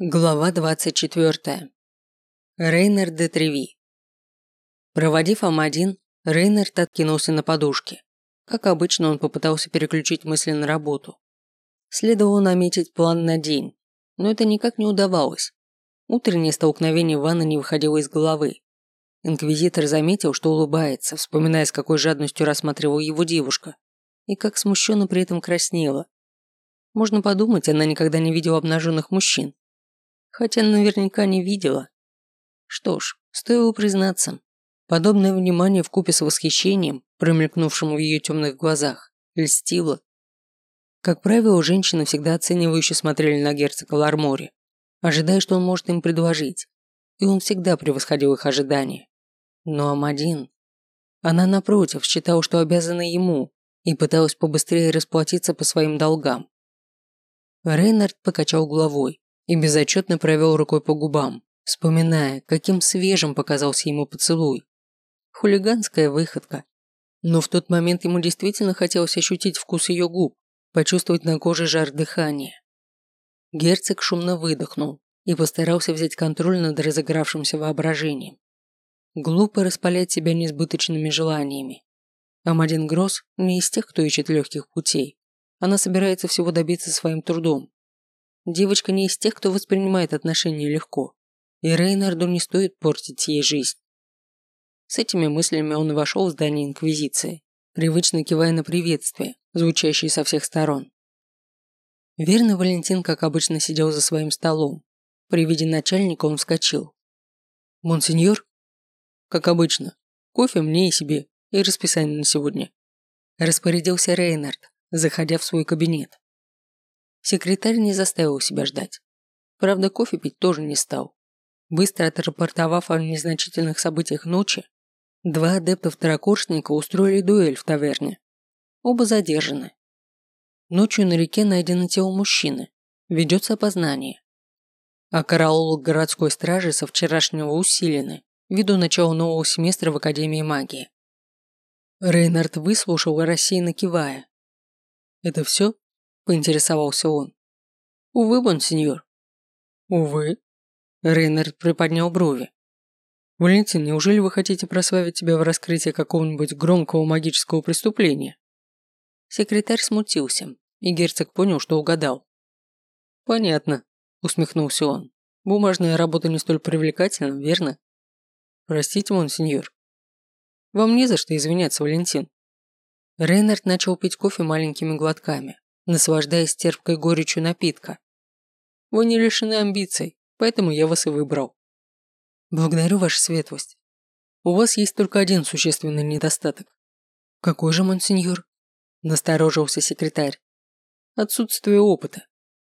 Глава 24. Рейнер де Треви. Проводив Ам-1, Рейнард откинулся на подушке. Как обычно, он попытался переключить мысли на работу. Следовало наметить план на день, но это никак не удавалось. Утреннее столкновение Ванны не выходило из головы. Инквизитор заметил, что улыбается, вспоминая, с какой жадностью рассматривала его девушка, и как смущенно при этом краснела. Можно подумать, она никогда не видела обнаженных мужчин хотя наверняка не видела. Что ж, стоило признаться, подобное внимание вкупе с восхищением, промелькнувшим в ее темных глазах, льстило. Как правило, женщины всегда оценивающе смотрели на герцога Лармори, ожидая, что он может им предложить, и он всегда превосходил их ожидания. Но Амадин... Она, напротив, считала, что обязана ему, и пыталась побыстрее расплатиться по своим долгам. Рейнард покачал головой, и безотчетно провел рукой по губам, вспоминая, каким свежим показался ему поцелуй. Хулиганская выходка. Но в тот момент ему действительно хотелось ощутить вкус ее губ, почувствовать на коже жар дыхания. Герцог шумно выдохнул и постарался взять контроль над разыгравшимся воображением. Глупо распалять себя несбыточными желаниями. Амадин Гросс не из тех, кто ищет легких путей. Она собирается всего добиться своим трудом, Девочка не из тех, кто воспринимает отношения легко. И Рейнарду не стоит портить ей жизнь. С этими мыслями он вошел в здание Инквизиции, привычно кивая на приветствие, звучащее со всех сторон. Верно Валентин, как обычно, сидел за своим столом. При виде начальника он вскочил. «Монсеньор?» «Как обычно. Кофе мне и себе, и расписание на сегодня». Распорядился Рейнард, заходя в свой кабинет. Секретарь не заставил себя ждать. Правда, кофе пить тоже не стал. Быстро отрапортовав о незначительных событиях ночи, два адепта-второкурсника устроили дуэль в таверне. Оба задержаны. Ночью на реке найдено тело мужчины. Ведется опознание. А караул городской стражи со вчерашнего усилены, ввиду начала нового семестра в Академии магии. Рейнард выслушал, рассеянно кивая. «Это все?» Поинтересовался он. «Увы, бонсеньор». «Увы?» Рейнард приподнял брови. «Валентин, неужели вы хотите прославить тебя в раскрытии какого-нибудь громкого магического преступления?» Секретарь смутился, и герцог понял, что угадал. «Понятно», – усмехнулся он. «Бумажная работа не столь привлекательна, верно?» «Простите, монсеньор». «Вам не за что извиняться, Валентин». Рейнард начал пить кофе маленькими глотками, наслаждаясь терпкой горечью напитка. Вы не лишены амбиций, поэтому я вас и выбрал. Благодарю, ваша светлость. У вас есть только один существенный недостаток. Какой же, монсеньор? Насторожился секретарь. Отсутствие опыта.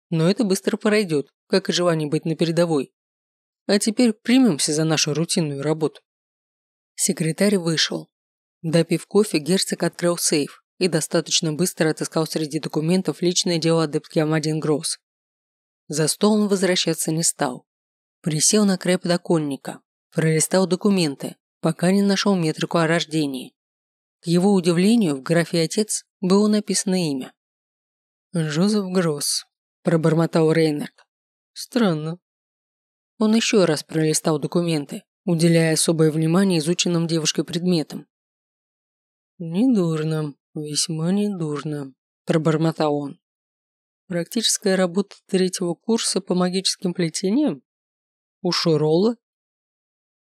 Но это быстро пройдет, как и желание быть на передовой. А теперь примемся за нашу рутинную работу. Секретарь вышел. Допив кофе, герцог открыл сейф и достаточно быстро отыскал среди документов личное дело адептки Амадин Гросс. За стол он возвращаться не стал. Присел на край подоконника, пролистал документы, пока не нашел метрику о рождении. К его удивлению, в графе «Отец» было написано имя. «Жозеф Гросс», – пробормотал Рейнард. «Странно». Он еще раз пролистал документы, уделяя особое внимание изученным девушкой предметам. «Недурно», «Весьма недурно», – пробормотал он. «Практическая работа третьего курса по магическим плетениям? У Широла?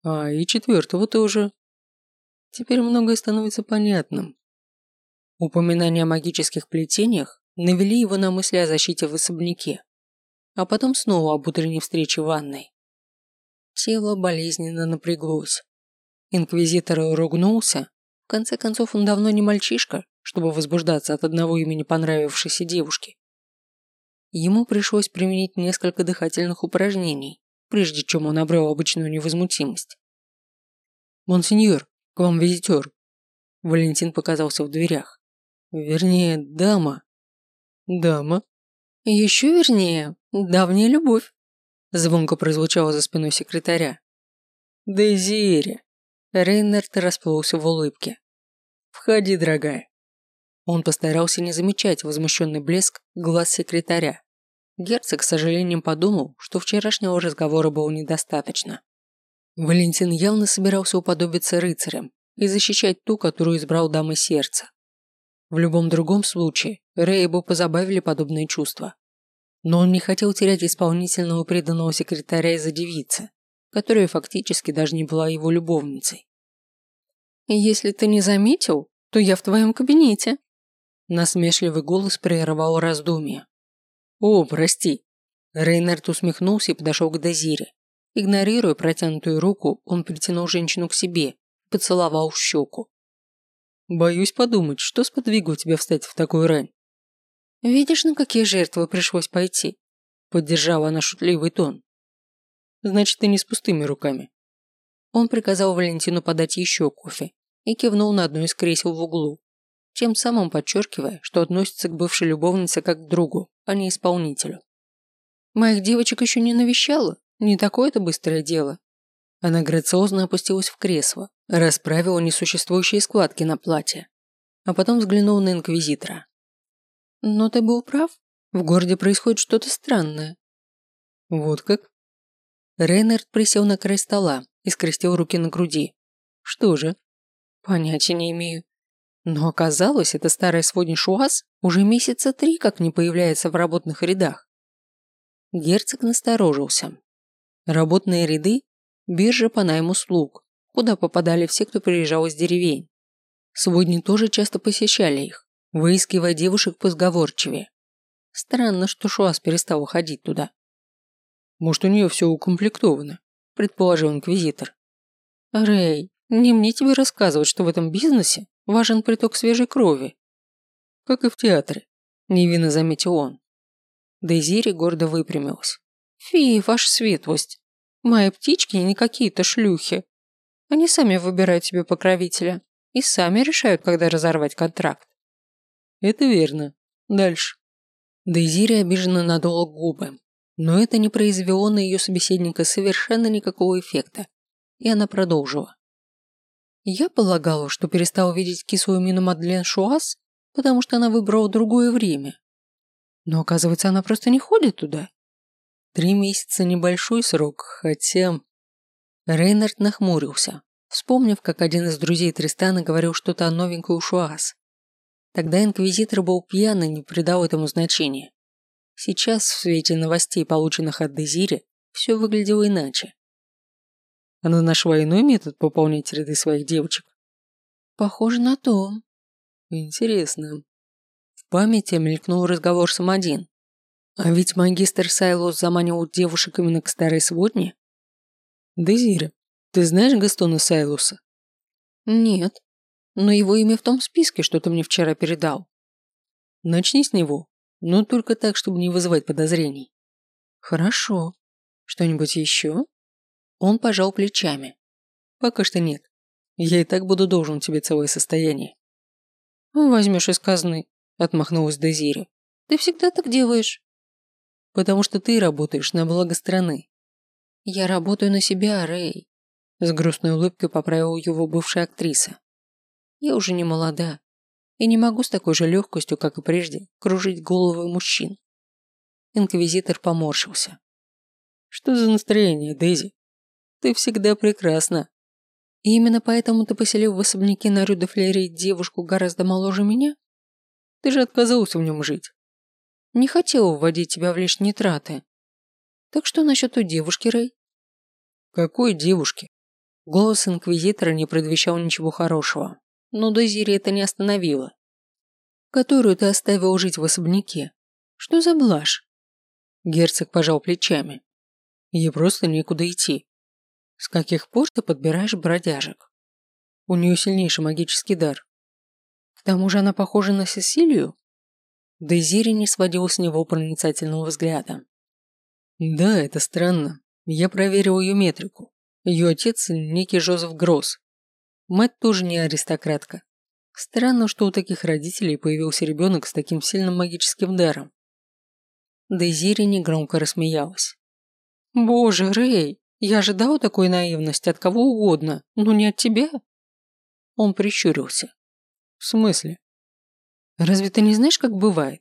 А, и четвертого тоже. Теперь многое становится понятным. Упоминания о магических плетениях навели его на мысли о защите в особняке, а потом снова об утренней встрече в ванной. Тело болезненно напряглось. Инквизитор ругнулся. Конце концов, он давно не мальчишка, чтобы возбуждаться от одного имени понравившейся девушки. Ему пришлось применить несколько дыхательных упражнений, прежде чем он обрел обычную невозмутимость. «Монсеньор, к вам визитер!» Валентин показался в дверях. «Вернее, дама». «Дама?» «Еще вернее, давняя любовь», звонко прозвучало за спиной секретаря. «Дейзиэри!» Рейнард расплылся в улыбке. «Входи, дорогая». Он постарался не замечать возмущенный блеск глаз секретаря. герцог с сожалением подумал, что вчерашнего разговора было недостаточно. Валентин явно собирался уподобиться рыцарям и защищать ту, которую избрал дамы сердца. В любом другом случае, Рэя бы позабавили подобные чувства. Но он не хотел терять исполнительного преданного секретаря из-за девицы, которая фактически даже не была его любовницей. «Если ты не заметил, то я в твоем кабинете», Насмешливый голос прервал раздумья. «О, прости!» Рейнард усмехнулся и подошел к Дозире. Игнорируя протянутую руку, он притянул женщину к себе, поцеловал в щеку. «Боюсь подумать, что сподвигло тебя встать в такую рань?» «Видишь, на какие жертвы пришлось пойти?» Поддержала она шутливый тон. «Значит, ты не с пустыми руками». Он приказал Валентину подать еще кофе и кивнул на одно из кресел в углу тем самым подчеркивая, что относится к бывшей любовнице как к другу, а не исполнителю. «Моих девочек еще не навещала, не такое-то быстрое дело». Она грациозно опустилась в кресло, расправила несуществующие складки на платье, а потом взглянула на инквизитора. «Но ты был прав, в городе происходит что-то странное». «Вот как?» Рейнард присел на край стола и скрестил руки на груди. «Что же?» «Понятия не имею. Но оказалось, это старая сводня Шуаз уже месяца три как не появляется в работных рядах. Герцог насторожился. Работные ряды – биржа по найму слуг, куда попадали все, кто приезжал из деревень. Сводни тоже часто посещали их, выискивая девушек позговорчивее. Странно, что Шуаз перестал ходить туда. «Может, у нее все укомплектовано», – предположил инквизитор. «Рэй, не мне тебе рассказывать, что в этом бизнесе важен приток свежей крови. Как и в театре, невинно заметил он. Дейзири гордо выпрямилась. Фи, ваша светлость. Мои птички не какие-то шлюхи. Они сами выбирают себе покровителя и сами решают, когда разорвать контракт. Это верно. Дальше. Дейзири обиженно надула губы, но это не произвело на ее собеседника совершенно никакого эффекта, и она продолжила. Я полагала, что перестала видеть кислую мину Мадлен Шуаз, потому что она выбрала другое время. Но оказывается, она просто не ходит туда. Три месяца – небольшой срок, хотя... Рейнард нахмурился, вспомнив, как один из друзей Тристана говорил что-то о новенькой Шуаз. Тогда инквизитор был пьян и не придал этому значения. Сейчас, в свете новостей, полученных от Дезири, все выглядело иначе. Она нашла иной метод пополнить ряды своих девочек? Похоже на то. Интересно. В памяти мелькнул разговор с Амадин. А ведь магистр Сайлос заманивал девушек именно к старой сводне? Дезира, ты знаешь Гастона Сайлоса? Нет. Но его имя в том списке, что ты мне вчера передал. Начни с него, но только так, чтобы не вызывать подозрений. Хорошо. Что-нибудь еще? Он пожал плечами. Пока что нет. Я и так буду должен тебе целое состояние. Возьмешь из казны, отмахнулась Дезири. Ты всегда так делаешь. Потому что ты работаешь на благо страны. Я работаю на себя, Рэй. С грустной улыбкой поправила его бывшая актриса. Я уже не молода и не могу с такой же легкостью, как и прежде, кружить головы мужчин. Инквизитор поморщился. Что за настроение, Дейзи? Ты всегда прекрасна. И именно поэтому ты поселил в особняке на Рю де Флери девушку гораздо моложе меня? Ты же отказался в нем жить. Не хотел вводить тебя в лишние траты. Так что насчет той девушки, Рэй? Какой девушки? Голос инквизитора не предвещал ничего хорошего, но Дозири это не остановило. Которую ты оставил жить в особняке. Что за блажь? Герцог пожал плечами. Ей просто некуда идти. С каких пор ты подбираешь бродяжек? У нее сильнейший магический дар. К тому же она похожа на Сесилию. Дейзири не сводил с него проницательного взгляда. Да, это странно. Я проверил ее метрику. Ее отец – некий Жозеф Гросс. Мать тоже не аристократка. Странно, что у таких родителей появился ребенок с таким сильным магическим даром. Дейзири негромко рассмеялась. «Боже, Рэй, я ожидал такой наивности от кого угодно, но не от тебя. Он прищурился. В смысле? Разве ты не знаешь, как бывает?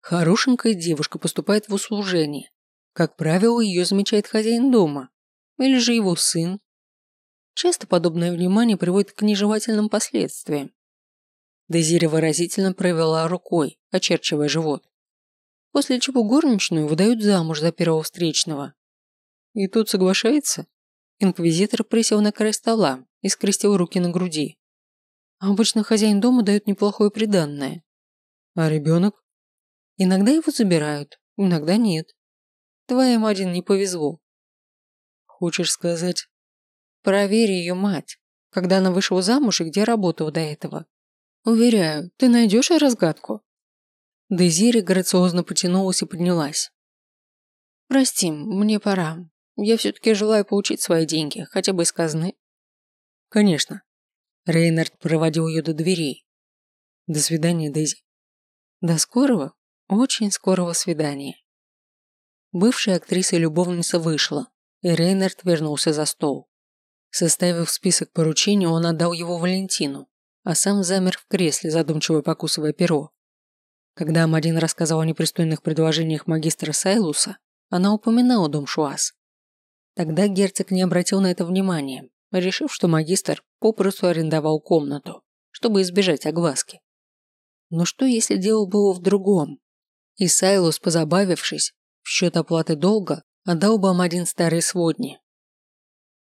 Хорошенькая девушка поступает в услужение. Как правило, ее замечает хозяин дома. Или же его сын. Часто подобное внимание приводит к нежелательным последствиям. Дезири выразительно провела рукой, очерчивая живот. После чего горничную выдают замуж за первого встречного. И тут соглашается? Инквизитор присел на край стола и скрестил руки на груди. Обычно хозяин дома дает неплохое приданное. А ребенок? Иногда его забирают, иногда нет. Твоим один не повезло. Хочешь сказать? Проверь ее мать, когда она вышла замуж и где работала до этого. Уверяю, ты найдешь разгадку. Дезири грациозно потянулась и поднялась. Прости, мне пора. Я все-таки желаю получить свои деньги, хотя бы из казны. Конечно. Рейнард проводил ее до дверей. До свидания, Дейзи. До скорого, очень скорого свидания. Бывшая актриса любовница вышла, и Рейнард вернулся за стол. Составив список поручений, он отдал его Валентину, а сам замер в кресле, задумчиво покусывая перо. Когда Амадин рассказал о непристойных предложениях магистра Сайлуса, она упоминала дом Шуас. Тогда герцог не обратил на это внимания, решив, что магистр попросту арендовал комнату, чтобы избежать огласки. Но что, если дело было в другом? И Сайлус, позабавившись, в счет оплаты долга, отдал бы Амадин старые сводни.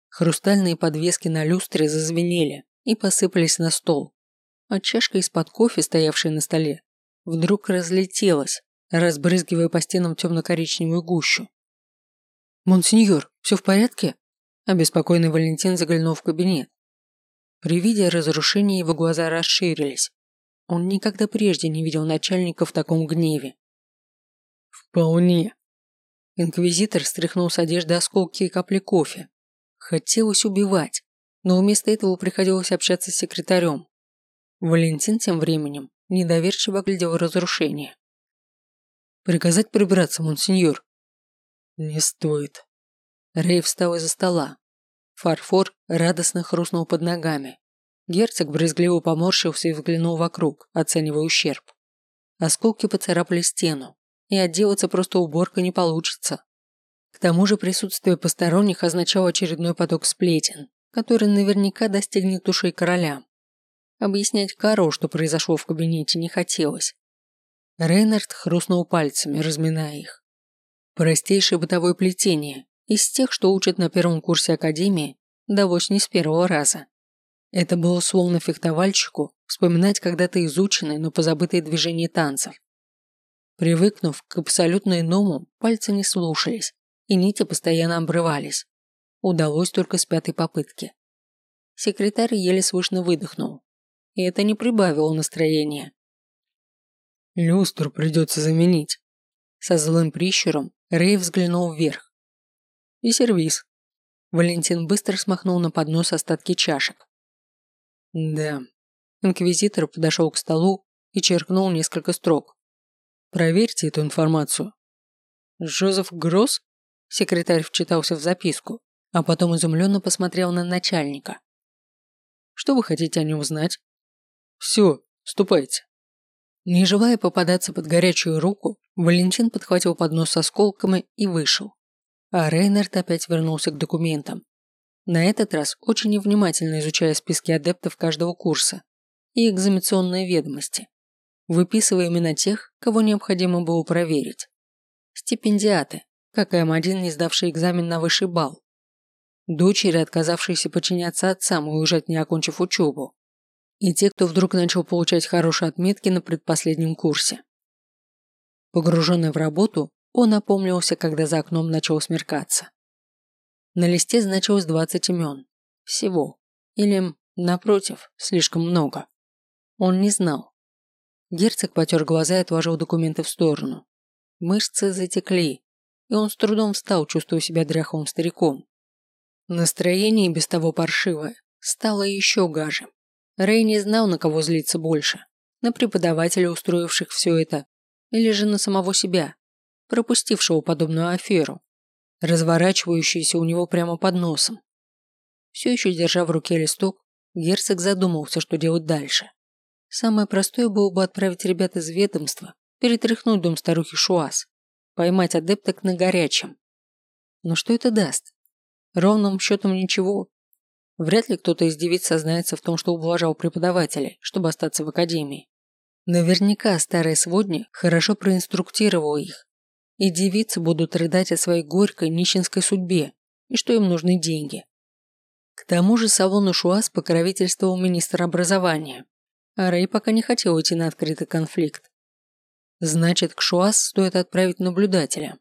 Хрустальные подвески на люстре зазвенели и посыпались на стол, а чашка из-под кофе, стоявшая на столе, вдруг разлетелась, разбрызгивая по стенам темно-коричневую гущу. «Монсеньор, все в порядке?» Обеспокоенный Валентин заглянул в кабинет. При виде разрушения его глаза расширились. Он никогда прежде не видел начальника в таком гневе. «Вполне». Инквизитор стряхнул с одежды осколки и капли кофе. Хотелось убивать, но вместо этого приходилось общаться с секретарем. Валентин тем временем недоверчиво глядел разрушение. «Приказать прибраться, монсеньор?» «Не стоит». Рэй встал из-за стола. Фарфор радостно хрустнул под ногами. Герцог брезгливо поморщился и взглянул вокруг, оценивая ущерб. Осколки поцарапали стену, и отделаться просто уборкой не получится. К тому же присутствие посторонних означало очередной поток сплетен, который наверняка достигнет ушей короля. Объяснять Кару, что произошло в кабинете, не хотелось. Рейнард хрустнул пальцами, разминая их. Простейшее бытовое плетение, из тех, что учат на первом курсе академии, далось не с первого раза. Это было словно фехтовальщику вспоминать когда-то изученные, но позабытые движения танцев. Привыкнув к абсолютно иному, пальцы не слушались, и нити постоянно обрывались. Удалось только с пятой попытки. Секретарь еле слышно выдохнул и это не прибавило настроения. «Люстру придется заменить». Со злым прищуром Рэй взглянул вверх. «И сервиз». Валентин быстро смахнул на поднос остатки чашек. «Да». Инквизитор подошел к столу и черкнул несколько строк. «Проверьте эту информацию». «Жозеф Гросс?» Секретарь вчитался в записку, а потом изумленно посмотрел на начальника. «Что вы хотите о нем узнать?» Все, ступайте. Не желая попадаться под горячую руку, Валентин подхватил поднос с осколками и вышел. А Рейнард опять вернулся к документам. На этот раз очень невнимательно изучая списки адептов каждого курса и экзаменационные ведомости, выписывая имена тех, кого необходимо было проверить. Стипендиаты, как и М1, не сдавший экзамен на высший балл. Дочери, отказавшиеся подчиняться отцам и уезжать не окончив учебу и те, кто вдруг начал получать хорошие отметки на предпоследнем курсе. Погруженный в работу, он опомнился, когда за окном начал смеркаться. На листе значилось 20 имен. Всего. Или, напротив, слишком много. Он не знал. Герцог потер глаза и отложил документы в сторону. Мышцы затекли, и он с трудом встал, чувствуя себя дряхлым стариком. Настроение, без того паршивое, стало еще гаже. Рэй не знал, на кого злиться больше. На преподавателя, устроивших все это, или же на самого себя, пропустившего подобную аферу, разворачивающуюся у него прямо под носом. Все еще держа в руке листок, герцог задумался, что делать дальше. Самое простое было бы отправить ребят из ведомства перетряхнуть дом старухи Шуас, поймать адепток на горячем. Но что это даст? Ровным счетом ничего. Вряд ли кто-то из девиц сознается в том, что ублажал преподавателей, чтобы остаться в академии. Наверняка старая сводня хорошо проинструктировала их, и девицы будут рыдать о своей горькой нищенской судьбе и что им нужны деньги. К тому же салону Шуас покровительствовал министр образования, а Рэй пока не хотел идти на открытый конфликт. Значит, к Шуас стоит отправить наблюдателя.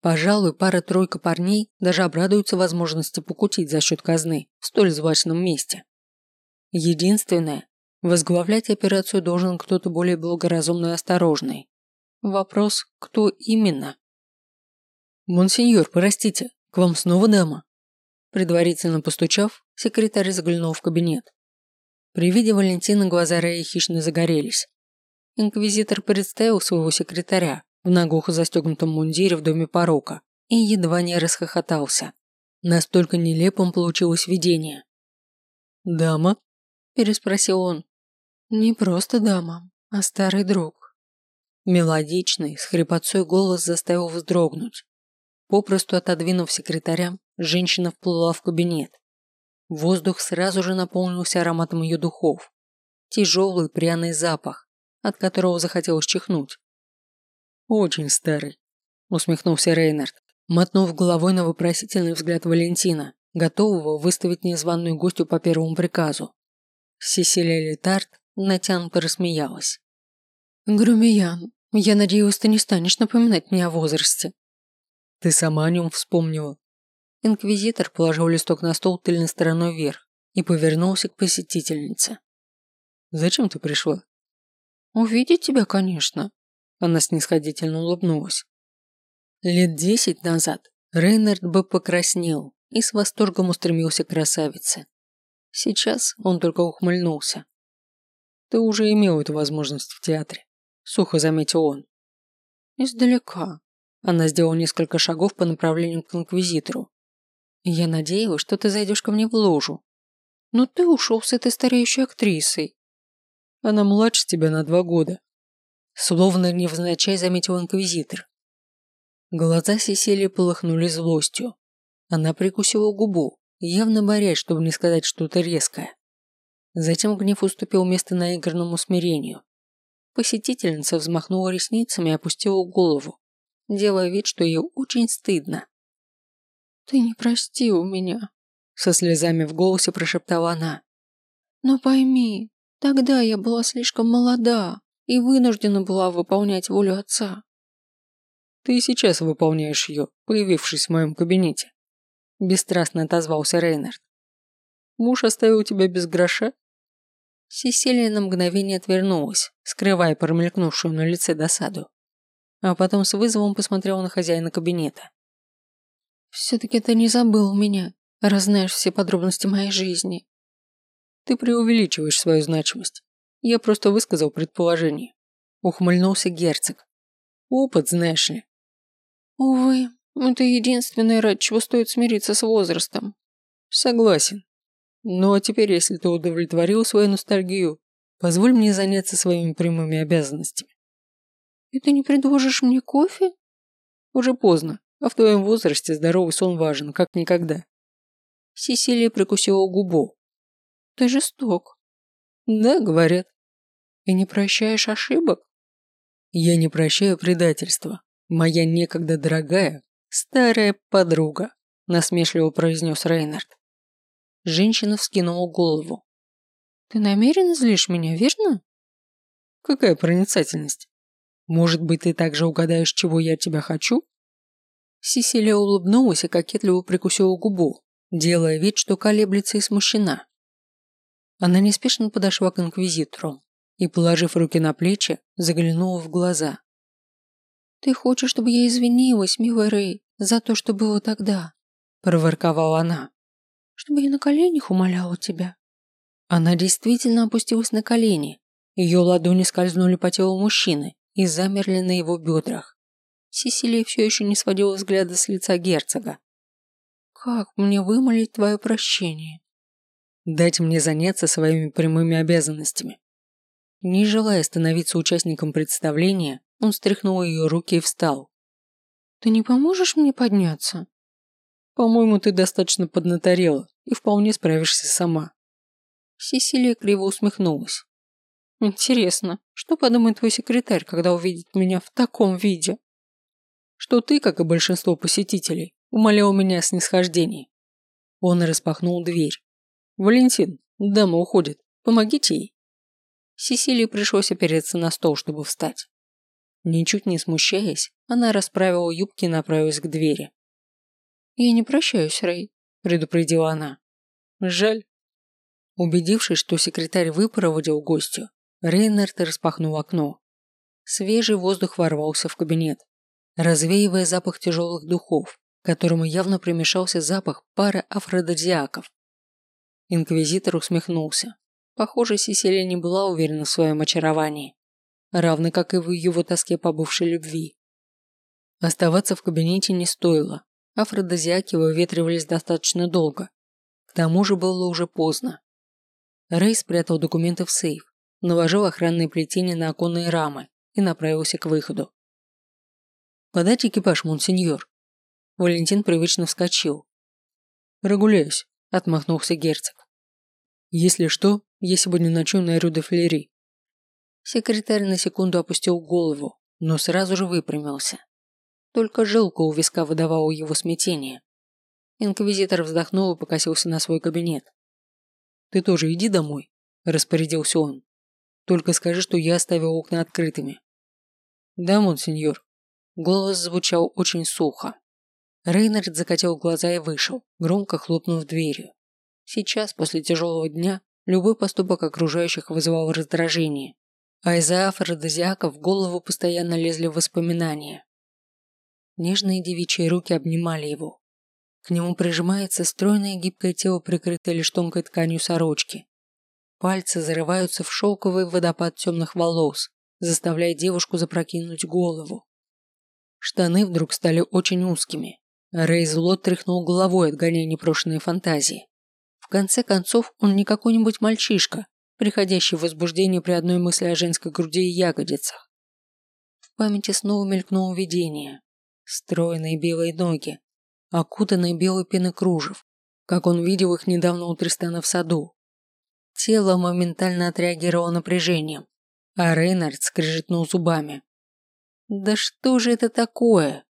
Пожалуй, пара-тройка парней даже обрадуются возможности покутить за счет казны в столь злачном месте. Единственное, возглавлять операцию должен кто-то более благоразумный и осторожный. Вопрос, кто именно? «Монсеньор, простите, к вам снова дама?» Предварительно постучав, секретарь заглянул в кабинет. При виде Валентина глаза Рэя хищно загорелись. Инквизитор представил своего секретаря в наглухо застегнутом мундире в доме порока и едва не расхохотался. Настолько нелепым получилось видение. «Дама?» – переспросил он. «Не просто дама, а старый друг». Мелодичный, с хрипотцой голос заставил вздрогнуть. Попросту отодвинув секретаря, женщина вплыла в кабинет. Воздух сразу же наполнился ароматом ее духов. Тяжелый пряный запах, от которого захотелось чихнуть. «Очень старый», – усмехнулся Рейнард, мотнув головой на вопросительный взгляд Валентина, готового выставить незваную гостю по первому приказу. Сесилия Летард натянуто рассмеялась. «Грумиян, я надеюсь, ты не станешь напоминать мне о возрасте». «Ты сама о нем вспомнила». Инквизитор положил листок на стол тыльной стороной вверх и повернулся к посетительнице. «Зачем ты пришла?» «Увидеть тебя, конечно», она снисходительно улыбнулась. Лет десять назад Рейнард бы покраснел и с восторгом устремился к красавице. Сейчас он только ухмыльнулся. «Ты уже имел эту возможность в театре», – сухо заметил он. «Издалека». Она сделала несколько шагов по направлению к инквизитору. «Я надеялась, что ты зайдешь ко мне в ложу. Но ты ушел с этой стареющей актрисой». «Она младше тебя на два года», Словно невзначай заметил инквизитор. Глаза Сесилии полыхнули злостью. Она прикусила губу, явно борясь, чтобы не сказать что-то резкое. Затем гнев уступил место наигранному смирению. Посетительница взмахнула ресницами и опустила голову, делая вид, что ей очень стыдно. «Ты не простил меня», – со слезами в голосе прошептала она. «Но пойми, тогда я была слишком молода, и вынуждена была выполнять волю отца. Ты сейчас выполняешь ее, появившись в моем кабинете. Бесстрастно отозвался Рейнард. Муж оставил тебя без гроша? Сесилия на мгновение отвернулась, скрывая промелькнувшую на лице досаду. А потом с вызовом посмотрела на хозяина кабинета. «Все-таки ты не забыл меня, раз знаешь все подробности моей жизни». «Ты преувеличиваешь свою значимость. Я просто высказал предположение. Ухмыльнулся герцог. Опыт, знаешь ли. Увы, это единственное, ради чего стоит смириться с возрастом. Согласен. Ну а теперь, если ты удовлетворил свою ностальгию, позволь мне заняться своими прямыми обязанностями. И ты не предложишь мне кофе? Уже поздно, а в твоем возрасте здоровый сон важен, как никогда. Сесилия прикусила губу. Ты жесток. Да, говорят. И не прощаешь ошибок? Я не прощаю предательства. Моя некогда дорогая, старая подруга, насмешливо произнес Рейнард. Женщина вскинула голову. Ты намеренно злишь меня, верно? Какая проницательность? Может быть, ты также угадаешь, чего я от тебя хочу? Сесилия улыбнулась и кокетливо прикусила губу, делая вид, что колеблется и смущена. Она неспешно подошла к инквизитору и, положив руки на плечи, заглянула в глаза. «Ты хочешь, чтобы я извинилась, милый Рэй, за то, что было тогда?» – проворковала она. «Чтобы я на коленях умоляла тебя?» Она действительно опустилась на колени. Ее ладони скользнули по телу мужчины и замерли на его бедрах. Сесилия все еще не сводила взгляда с лица герцога. «Как мне вымолить твое прощение?» «Дать мне заняться своими прямыми обязанностями», не желая становиться участником представления, Он стряхнул ее руки и встал. «Ты не поможешь мне подняться?» «По-моему, ты достаточно поднаторела и вполне справишься сама». Сесилия криво усмехнулась. «Интересно, что подумает твой секретарь, когда увидит меня в таком виде?» «Что ты, как и большинство посетителей, умолял меня о снисхождении». Он распахнул дверь. «Валентин, дама уходит. Помогите ей». Сесилии пришлось опереться на стол, чтобы встать. Ничуть не смущаясь, она расправила юбки и направилась к двери. «Я не прощаюсь, Рэй», – предупредила она. «Жаль». Убедившись, что секретарь выпроводил гостю, Рейнард распахнул окно. Свежий воздух ворвался в кабинет, развеивая запах тяжелых духов, которому явно примешался запах пары афродизиаков. Инквизитор усмехнулся. Похоже, Сесилия не была уверена в своем очаровании, равно как и в его тоске по бывшей любви. Оставаться в кабинете не стоило. Афродизиаки выветривались достаточно долго. К тому же было уже поздно. Рэй спрятал документы в сейф, наложил охранные плетения на оконные рамы и направился к выходу. «Подать экипаж, монсеньор». Валентин привычно вскочил. «Прогуляюсь», – отмахнулся герцог. «Если что, я сегодня ночую на Рю де Флери». Секретарь на секунду опустил голову, но сразу же выпрямился. Только жилка у виска выдавала его смятение. Инквизитор вздохнул и покосился на свой кабинет. «Ты тоже иди домой», – распорядился он. «Только скажи, что я оставил окна открытыми». «Да, монсеньор». Голос звучал очень сухо. Рейнард закатил глаза и вышел, громко хлопнув дверью. Сейчас, после тяжелого дня, любой поступок окружающих вызывал раздражение, а из-за афродизиака в голову постоянно лезли воспоминания. Нежные девичьи руки обнимали его. К нему прижимается стройное гибкое тело, прикрытое лишь тонкой тканью сорочки. Пальцы зарываются в шелковый водопад темных волос, заставляя девушку запрокинуть голову. Штаны вдруг стали очень узкими. Рэй зло тряхнул головой, отгоняя непрошенные фантазии. В конце концов, он не какой-нибудь мальчишка, приходящий в возбуждение при одной мысли о женской груди и ягодицах. В памяти снова мелькнуло видение. Стройные белые ноги, окутанные белой пеной кружев, как он видел их недавно у Тристана в саду. Тело моментально отреагировало напряжением, а Рейнард скрежетнул зубами. Да что же это такое?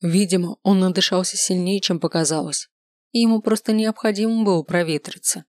Видимо, он надышался сильнее, чем показалось, и ему просто необходимо было проветриться.